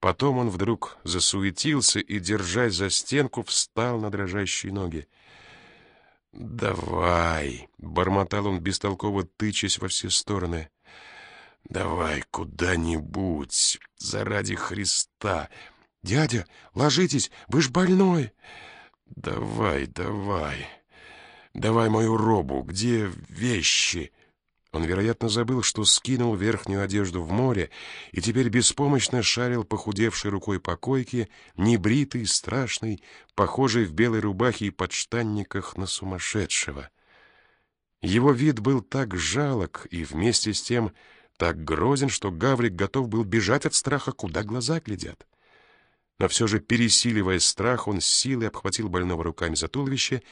Потом он вдруг засуетился и, держась за стенку, встал на дрожащие ноги. «Давай!» — бормотал он, бестолково тычась во все стороны. «Давай куда-нибудь, заради Христа!» «Дядя, ложитесь, вы ж больной!» «Давай, давай! Давай мою робу! Где вещи?» Он, вероятно, забыл, что скинул верхнюю одежду в море и теперь беспомощно шарил похудевшей рукой по койке, небритый, страшный, похожий в белой рубахе и подштанниках на сумасшедшего. Его вид был так жалок и вместе с тем так грозен, что Гаврик готов был бежать от страха, куда глаза глядят. Но все же, пересиливая страх, он с силой обхватил больного руками за туловище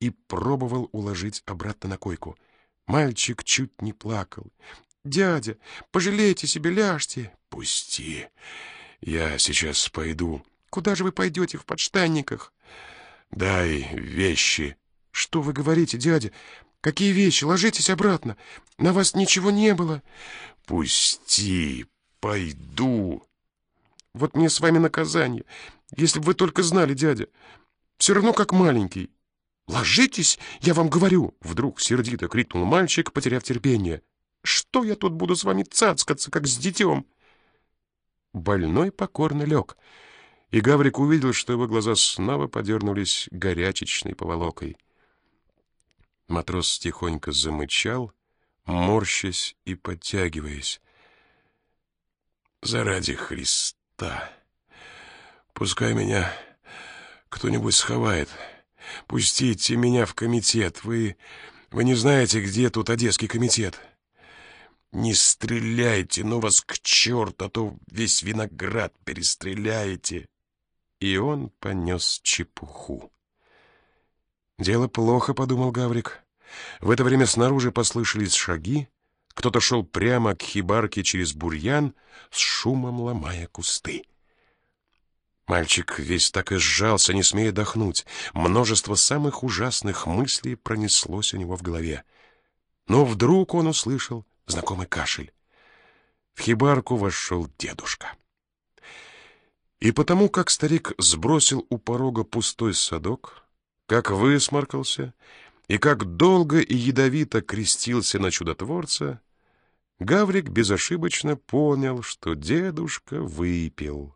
и пробовал уложить обратно на койку — Мальчик чуть не плакал. «Дядя, пожалейте себя, ляжьте!» «Пусти, я сейчас пойду». «Куда же вы пойдете в подштанниках?» «Дай вещи». «Что вы говорите, дядя? Какие вещи? Ложитесь обратно. На вас ничего не было». «Пусти, пойду». «Вот мне с вами наказание. Если бы вы только знали, дядя. Все равно как маленький». «Ложитесь, я вам говорю!» — вдруг сердито крикнул мальчик, потеряв терпение. «Что я тут буду с вами цацкаться, как с детем?» Больной покорно лег, и Гаврик увидел, что его глаза снова подернулись горячечной поволокой. Матрос тихонько замычал, морщась и подтягиваясь. «Заради Христа! Пускай меня кто-нибудь сховает!» Пустите меня в комитет. Вы... вы не знаете, где тут Одесский комитет? Не стреляйте, ну вас к черту, а то весь виноград перестреляете. И он понес чепуху. Дело плохо, подумал Гаврик. В это время снаружи послышались шаги. Кто-то шел прямо к хибарке через бурьян, с шумом ломая кусты. Мальчик весь так и сжался, не смея дохнуть. Множество самых ужасных мыслей пронеслось у него в голове. Но вдруг он услышал знакомый кашель. В хибарку вошел дедушка. И потому, как старик сбросил у порога пустой садок, как высморкался и как долго и ядовито крестился на чудотворца, Гаврик безошибочно понял, что дедушка выпил.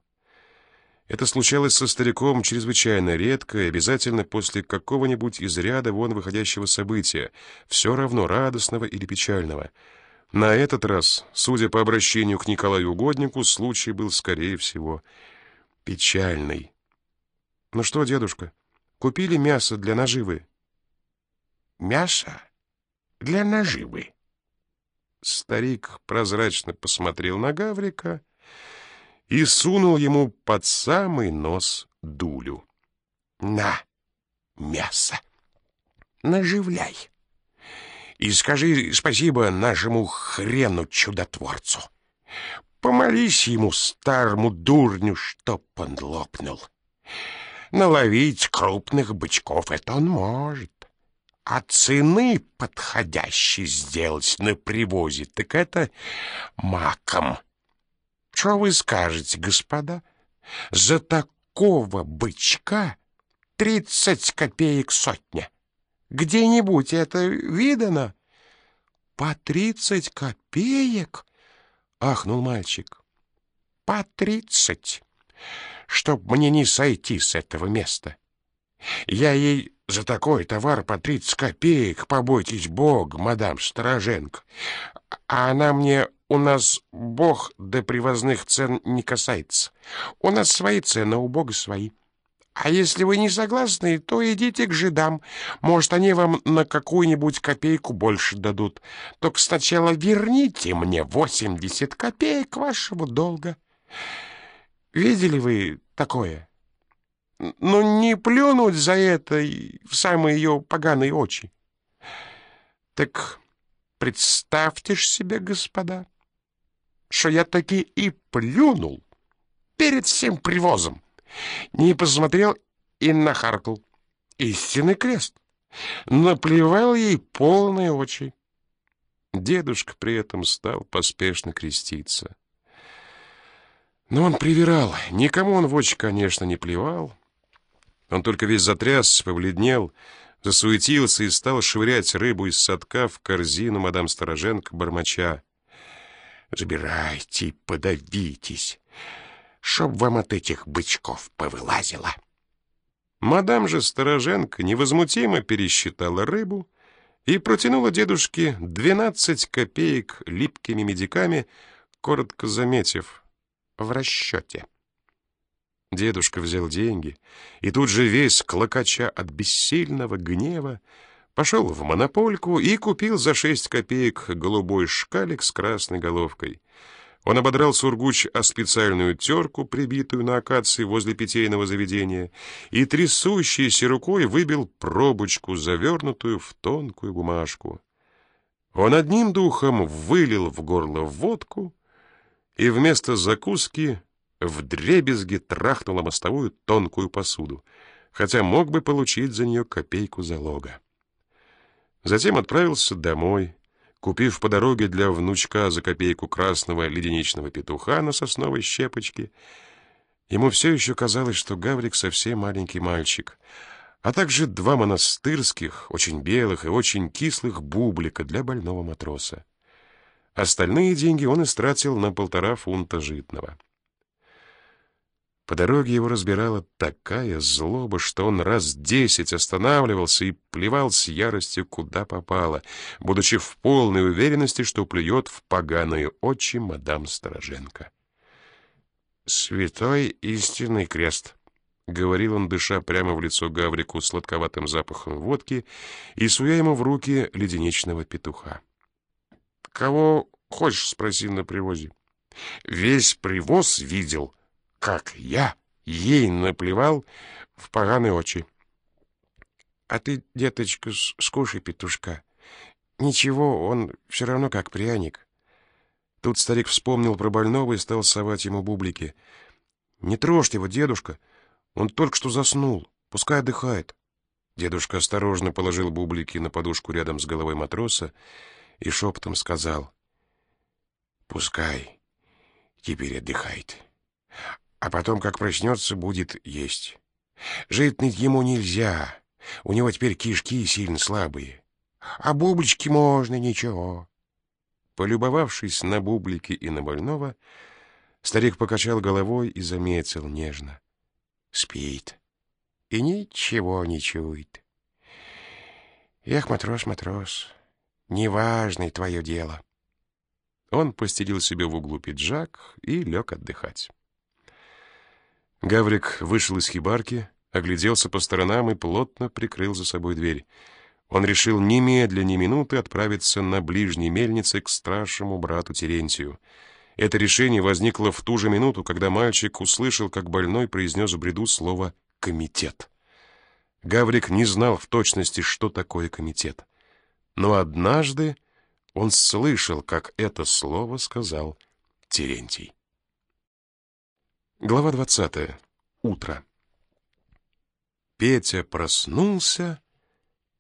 Это случалось со стариком чрезвычайно редко и обязательно после какого-нибудь из ряда вон выходящего события, все равно радостного или печального. На этот раз, судя по обращению к Николаю Угоднику, случай был, скорее всего, печальный. «Ну что, дедушка, купили мясо для наживы?» «Мясо для наживы?» Старик прозрачно посмотрел на Гаврика и сунул ему под самый нос дулю. «На, мясо! Наживляй! И скажи спасибо нашему хрену-чудотворцу! Помолись ему, старому дурню, чтоб он лопнул! Наловить крупных бычков это он может!» А цены подходящие сделать на привозе, так это маком. Что вы скажете, господа? За такого бычка тридцать копеек сотня. Где-нибудь это видано? По тридцать копеек? Ахнул мальчик. По тридцать. Чтоб мне не сойти с этого места. Я ей за такой товар по тридцать копеек, побойтесь Бог, мадам Стороженко. А она мне у нас Бог до привозных цен не касается. У нас свои цены, у Бога свои. А если вы не согласны, то идите к жидам. Может, они вам на какую-нибудь копейку больше дадут. Только сначала верните мне восемьдесят копеек вашего долга. Видели вы такое? Ну, не плюнуть за это в самые ее поганые очи. Так представьте ж себе, господа, что я таки и плюнул перед всем привозом. Не посмотрел и нахаркал. Истинный крест. Наплевал ей полные очи. Дедушка при этом стал поспешно креститься. Но он привирал. Никому он в очи, конечно, не плевал. Он только весь затрясся, побледнел, засуетился и стал швырять рыбу из садка в корзину мадам Стороженко бормоча. «Забирайте, подавитесь, чтоб вам от этих бычков повылазило». Мадам же Стороженко невозмутимо пересчитала рыбу и протянула дедушке двенадцать копеек липкими медиками, коротко заметив «в расчете». Дедушка взял деньги и тут же весь клокоча от бессильного гнева пошел в монопольку и купил за шесть копеек голубой шкалик с красной головкой. Он ободрал сургуч о специальную терку, прибитую на акации возле питейного заведения, и трясущейся рукой выбил пробочку, завернутую в тонкую бумажку. Он одним духом вылил в горло водку и вместо закуски в дребезги трахнула мостовую тонкую посуду, хотя мог бы получить за нее копейку залога. Затем отправился домой, купив по дороге для внучка за копейку красного леденичного петуха на сосновой щепочке. Ему все еще казалось, что Гаврик совсем маленький мальчик, а также два монастырских, очень белых и очень кислых бублика для больного матроса. Остальные деньги он истратил на полтора фунта житного. По дороге его разбирала такая злоба, что он раз десять останавливался и плевал с яростью куда попало, будучи в полной уверенности, что плюет в поганые очи мадам Стороженко. «Святой истинный крест», — говорил он, дыша прямо в лицо Гаврику сладковатым запахом водки и суя ему в руки леденичного петуха. «Кого хочешь?» — спроси на привозе. «Весь привоз видел» как я ей наплевал в поганые очи. А ты, деточка, скушай петушка. Ничего, он все равно как пряник. Тут старик вспомнил про больного и стал совать ему бублики. Не трожьте его, дедушка. Он только что заснул. Пускай отдыхает. Дедушка осторожно положил бублики на подушку рядом с головой матроса и шепотом сказал. «Пускай теперь отдыхает а потом, как проснется, будет есть. Житнуть ему нельзя, у него теперь кишки сильно слабые. А бублички можно, ничего. Полюбовавшись на бублики и на больного, старик покачал головой и заметил нежно. Спит. И ничего не чует. Эх, матрос, матрос, неважное твое дело. Он постелил себе в углу пиджак и лег отдыхать. Гаврик вышел из хибарки, огляделся по сторонам и плотно прикрыл за собой дверь. Он решил немедля, ни минуты отправиться на ближней мельнице к старшему брату Терентию. Это решение возникло в ту же минуту, когда мальчик услышал, как больной произнес в бреду слово «комитет». Гаврик не знал в точности, что такое комитет. Но однажды он слышал, как это слово сказал Терентий. Глава 20. Утро. Петя проснулся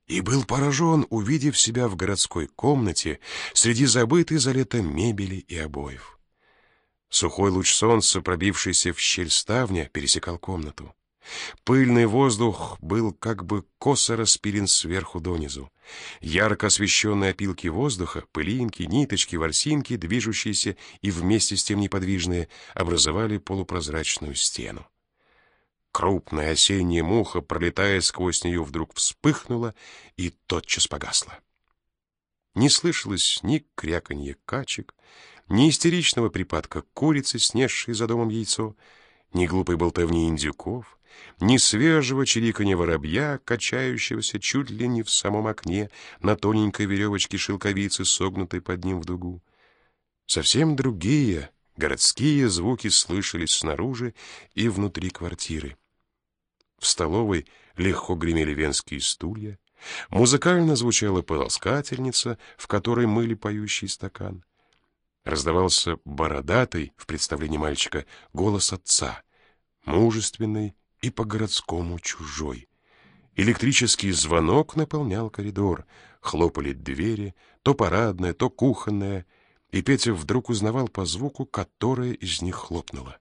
и был поражен, увидев себя в городской комнате среди забытой за лето мебели и обоев. Сухой луч солнца, пробившийся в щель ставня, пересекал комнату. Пыльный воздух был как бы косо распилен сверху донизу. Ярко освещенные опилки воздуха, пылинки, ниточки, ворсинки, движущиеся и вместе с тем неподвижные, образовали полупрозрачную стену. Крупная осенняя муха, пролетая сквозь нее, вдруг вспыхнула и тотчас погасла. Не слышалось ни кряканье качек, ни истеричного припадка курицы, снесшей за домом яйцо, ни глупой болтовни индюков, ни свежего чириканья воробья, качающегося чуть ли не в самом окне на тоненькой веревочке шелковицы, согнутой под ним в дугу. Совсем другие городские звуки слышались снаружи и внутри квартиры. В столовой легко гремели венские стулья, музыкально звучала полоскательница, в которой мыли поющий стакан. Раздавался бородатый, в представлении мальчика, голос отца, мужественный и по-городскому чужой. Электрический звонок наполнял коридор, хлопали двери, то парадная, то кухонная, и Петя вдруг узнавал по звуку, которая из них хлопнула.